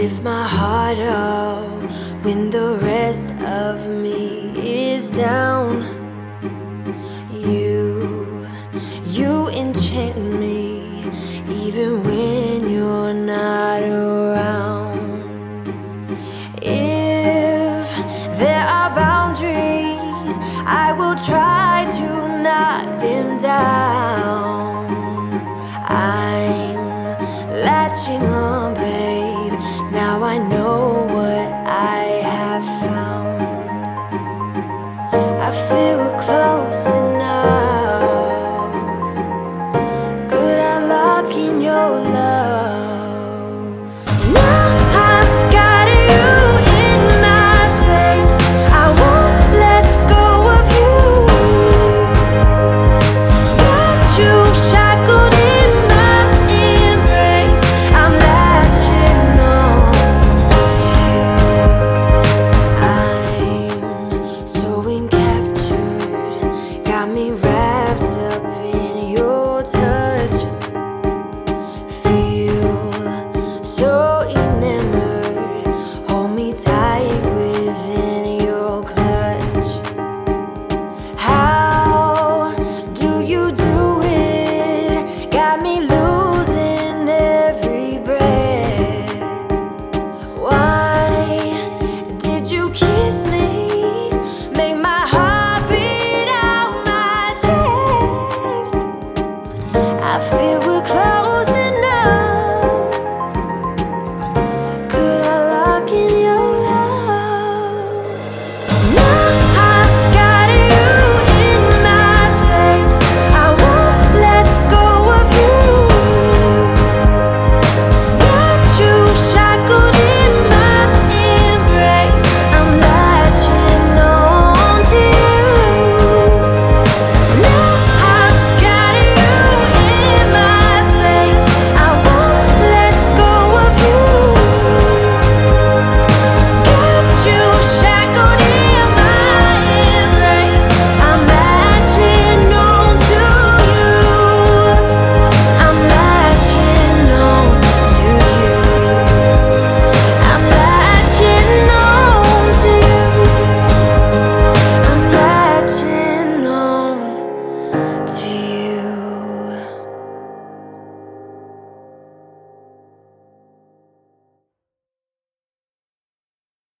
lift my heart up when the rest of me is down. You, you enchant me even when you're not around. If there are boundaries, I will try to knock them down. I'm latching on. I feel we're close.